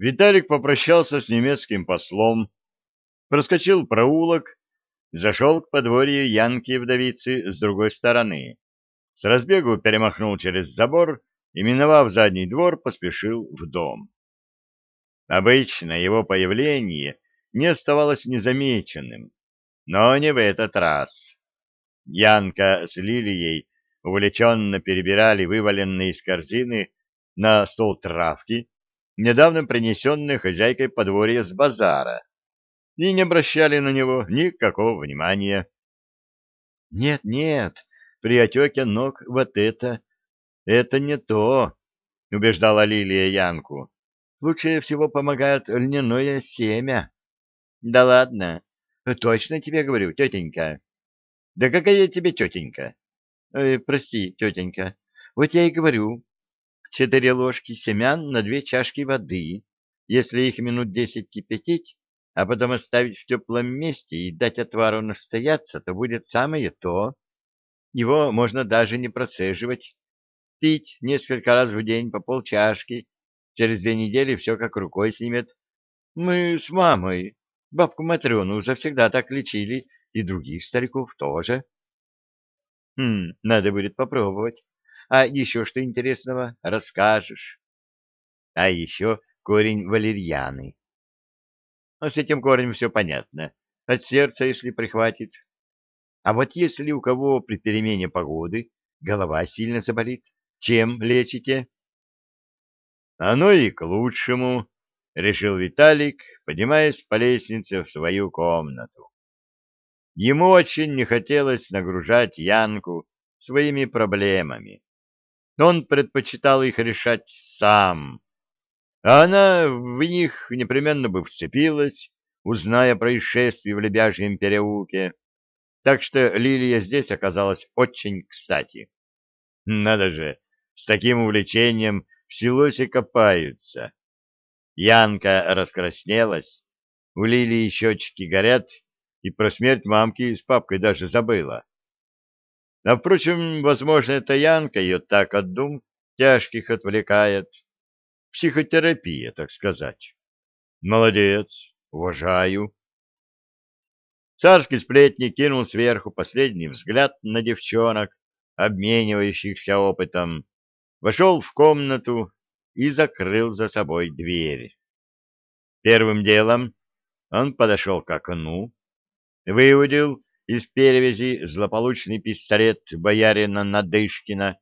Виталик попрощался с немецким послом, проскочил проулок, зашел к подворью Янки-вдовицы с другой стороны. С разбегу перемахнул через забор и, миновав задний двор, поспешил в дом. Обычно его появление не оставалось незамеченным, но не в этот раз. Янка с Лилией увлеченно перебирали вываленные из корзины на стол травки, недавно принесенные хозяйкой подворья с базара, и не обращали на него никакого внимания. «Нет, нет, при отеке ног вот это, это не то», — убеждала Лилия Янку. «Лучше всего помогает льняное семя». «Да ладно, точно тебе говорю, тетенька». «Да какая тебе тетенька?» э, «Прости, тетенька, вот я и говорю, четыре ложки семян на две чашки воды. Если их минут десять кипятить, а потом оставить в теплом месте и дать отвару настояться, то будет самое то. Его можно даже не процеживать. Пить несколько раз в день по полчашки. Через две недели все как рукой снимет. Мы с мамой бабку Матрёну завсегда так лечили, и других стариков тоже. Хм, надо будет попробовать. А еще что интересного расскажешь? А еще корень валерьяны. А с этим корнем все понятно. От сердца, если прихватит. А вот если у кого при перемене погоды голова сильно заболит, чем лечите? Оно и к лучшему, — решил Виталик, поднимаясь по лестнице в свою комнату. Ему очень не хотелось нагружать Янку своими проблемами он предпочитал их решать сам. А она в них непременно бы вцепилась, узная происшествие в Лебяжьем переулке. Так что Лилия здесь оказалась очень кстати. Надо же, с таким увлечением в селосе копаются. Янка раскраснелась, у Лилии щечки горят, и про смерть мамки с папкой даже забыла. А, впрочем, возможно, эта Янка ее так от дум тяжких отвлекает. Психотерапия, так сказать. Молодец, уважаю. Царский сплетник кинул сверху последний взгляд на девчонок, обменивающихся опытом, вошел в комнату и закрыл за собой дверь. Первым делом он подошел к окну, выудил из перевязи злополучный пистолет боярина Надышкина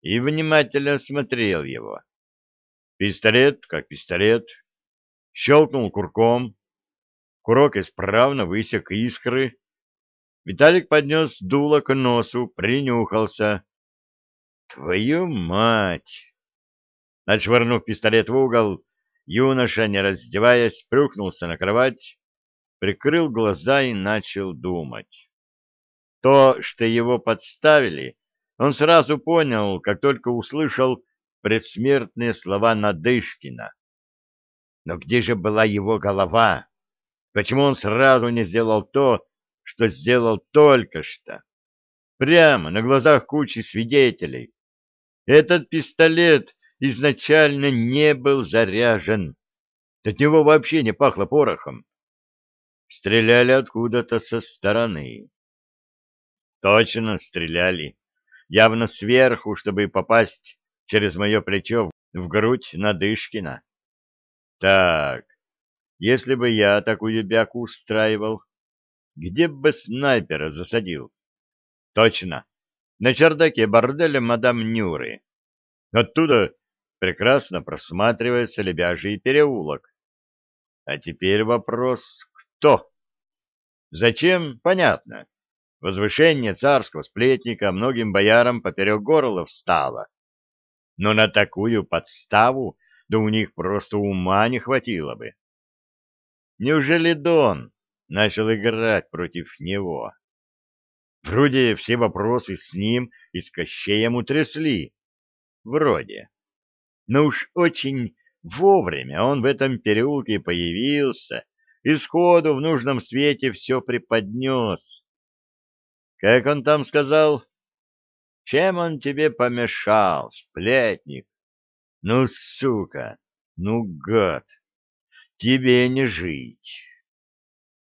и внимательно осмотрел его. Пистолет как пистолет. Щелкнул курком. Курок исправно высек искры. Виталик поднес дуло к носу, принюхался. «Твою мать!» Отшвырнув пистолет в угол, юноша, не раздеваясь, плюхнулся на кровать, прикрыл глаза и начал думать. То, что его подставили, он сразу понял, как только услышал предсмертные слова Надышкина. Но где же была его голова? Почему он сразу не сделал то, что сделал только что? Прямо на глазах кучи свидетелей. Этот пистолет изначально не был заряжен. От него вообще не пахло порохом. Стреляли откуда-то со стороны. Точно стреляли. Явно сверху, чтобы попасть через мое плечо в грудь Надышкина. Так, если бы я такую бяку устраивал, где бы снайпера засадил? Точно, на чердаке борделя мадам Нюры. Оттуда прекрасно просматривается лебяжий переулок. А теперь вопрос, кто? Зачем? Понятно. Возвышение царского сплетника многим боярам поперек горла встало. Но на такую подставу, да у них просто ума не хватило бы. Неужели Дон начал играть против него? Вроде все вопросы с ним и с Кощеем утрясли. Вроде. Но уж очень вовремя он в этом переулке появился и сходу в нужном свете все преподнес. Как он там сказал? Чем он тебе помешал, сплетник? Ну, сука, ну, гад! тебе не жить.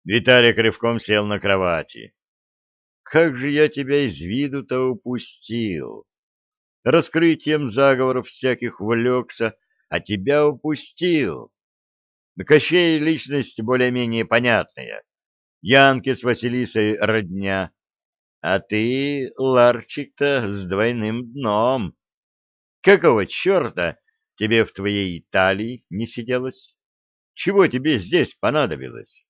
Виталик рывком сел на кровати. Как же я тебя из виду-то упустил? Раскрытием заговоров всяких влекся, а тебя упустил. Кощей личность более-менее понятная. Янки с Василисой родня. А ты, Ларчик-то, с двойным дном. Какого черта тебе в твоей Италии не сиделось? Чего тебе здесь понадобилось?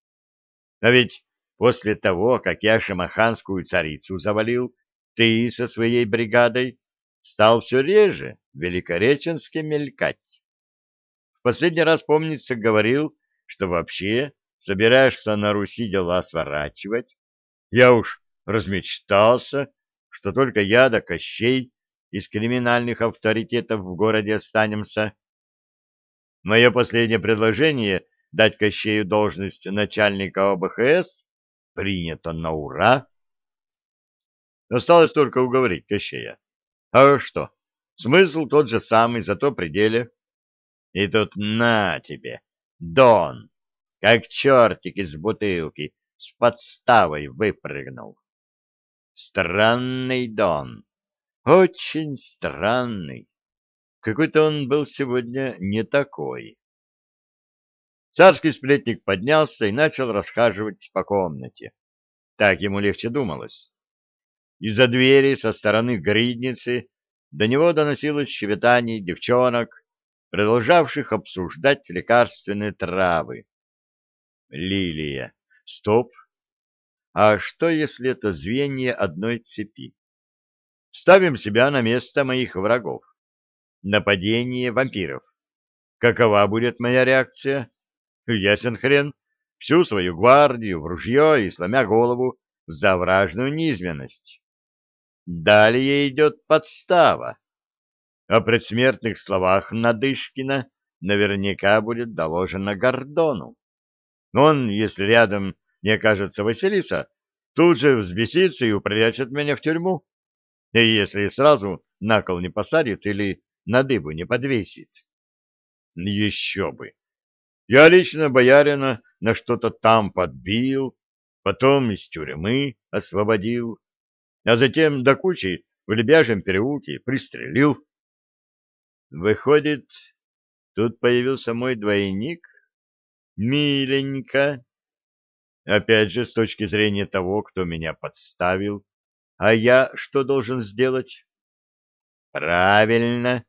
А ведь после того, как я шамаханскую царицу завалил, ты со своей бригадой стал все реже в Великореченске мелькать. В последний раз, помнится, говорил, что вообще собираешься на Руси дела сворачивать. Я уж размечтался, что только я да Кощей из криминальных авторитетов в городе останемся. Мое последнее предложение дать Кощею должность начальника ОБХС принято на ура. Осталось только уговорить Кощея. А что? Смысл тот же самый, зато пределе. И тут на тебе, Дон, как чертик из бутылки, с подставой выпрыгнул. Странный Дон, очень странный. Какой-то он был сегодня не такой. Царский сплетник поднялся и начал расхаживать по комнате. Так ему легче думалось. Из-за двери со стороны гридницы до него доносилось щебетание девчонок, продолжавших обсуждать лекарственные травы. Лилия. Стоп. А что, если это звенья одной цепи? Ставим себя на место моих врагов. Нападение вампиров. Какова будет моя реакция? Ясен хрен. Всю свою гвардию в ружье и сломя голову за вражную низменность. Далее идет подстава. О предсмертных словах Надышкина наверняка будет доложено Гордону. Он, если рядом не окажется Василиса, тут же взбесится и упрячет меня в тюрьму. И если сразу на кол не посадит или на дыбу не подвесит. Еще бы! Я лично боярина на что-то там подбил, потом из тюрьмы освободил, а затем до кучи в Лебяжьем переулке пристрелил. Выходит, тут появился мой двойник? Миленько. Опять же, с точки зрения того, кто меня подставил. А я что должен сделать? Правильно.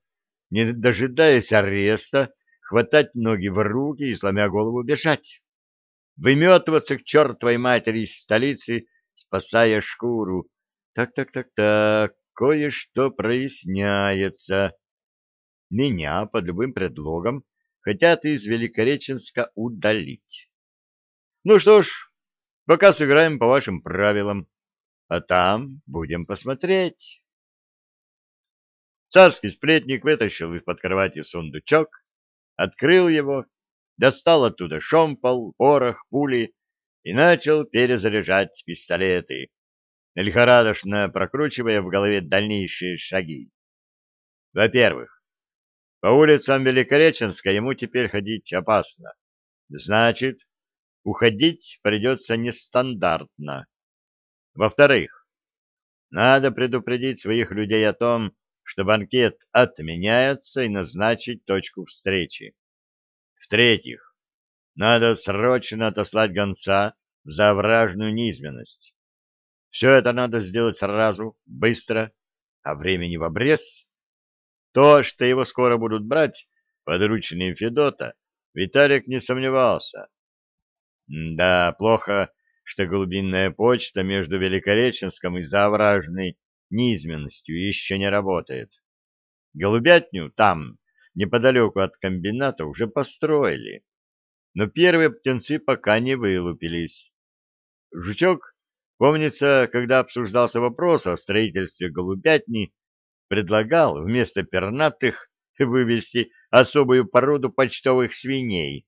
Не дожидаясь ареста, хватать ноги в руки и, сломя голову, бежать. Выметываться к чертовой матери из столицы, спасая шкуру. Так-так-так-так, кое-что проясняется. Меня под любым предлогом хотят из Великореченска удалить. Ну что ж, пока сыграем по вашим правилам, а там будем посмотреть. Царский сплетник вытащил из-под кровати сундучок, открыл его, достал оттуда шомпол, порох, пули и начал перезаряжать пистолеты, лихорадочно прокручивая в голове дальнейшие шаги. Во-первых, по улицам Великореченска ему теперь ходить опасно. Значит, уходить придется нестандартно. Во-вторых, надо предупредить своих людей о том, что банкет отменяется и назначить точку встречи. В-третьих, надо срочно отослать гонца за вражную низменность. Все это надо сделать сразу, быстро, а времени в обрез. То, что его скоро будут брать, подручные Федота, Виталик не сомневался. Да, плохо, что глубинная почта между Великореченском и Завражной низменностью еще не работает. Голубятню там, неподалеку от комбината, уже построили, но первые птенцы пока не вылупились. Жучок, помнится, когда обсуждался вопрос о строительстве голубятни, предлагал вместо пернатых вывести особую породу почтовых свиней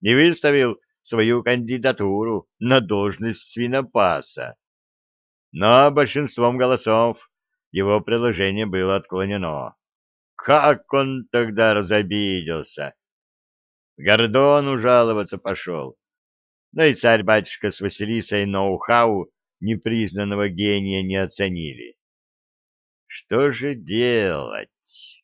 и выставил свою кандидатуру на должность свинопаса но большинством голосов его предложение было отклонено. Как он тогда разобиделся! Гордону жаловаться пошел. Но и царь-батюшка с Василисой ноу-хау непризнанного гения не оценили. Что же делать?